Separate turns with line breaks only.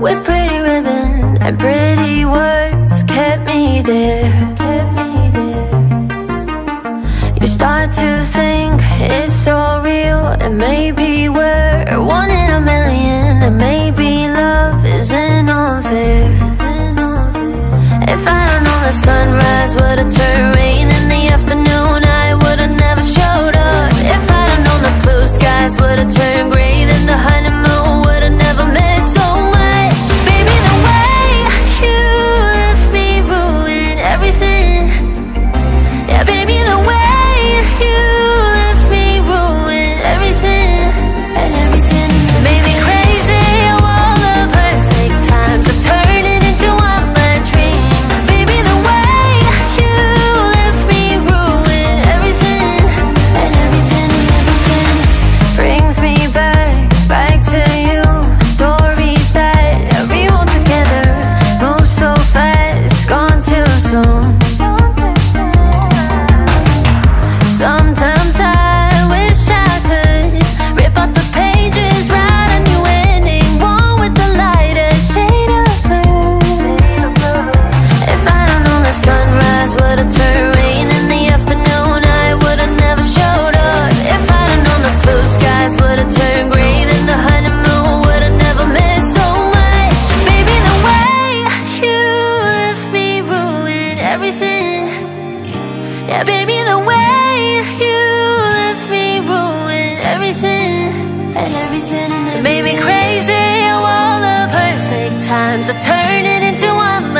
with pretty ribbon and pretty words kept me there. You start to think it's so real, and maybe we're one in a million, and maybe love isn't unfair. If I don't know the sunrise, would it turn rain? But. back everything. Yeah, baby, the way you left me ruined everything. And everything and made me crazy, all the perfect times are turning into one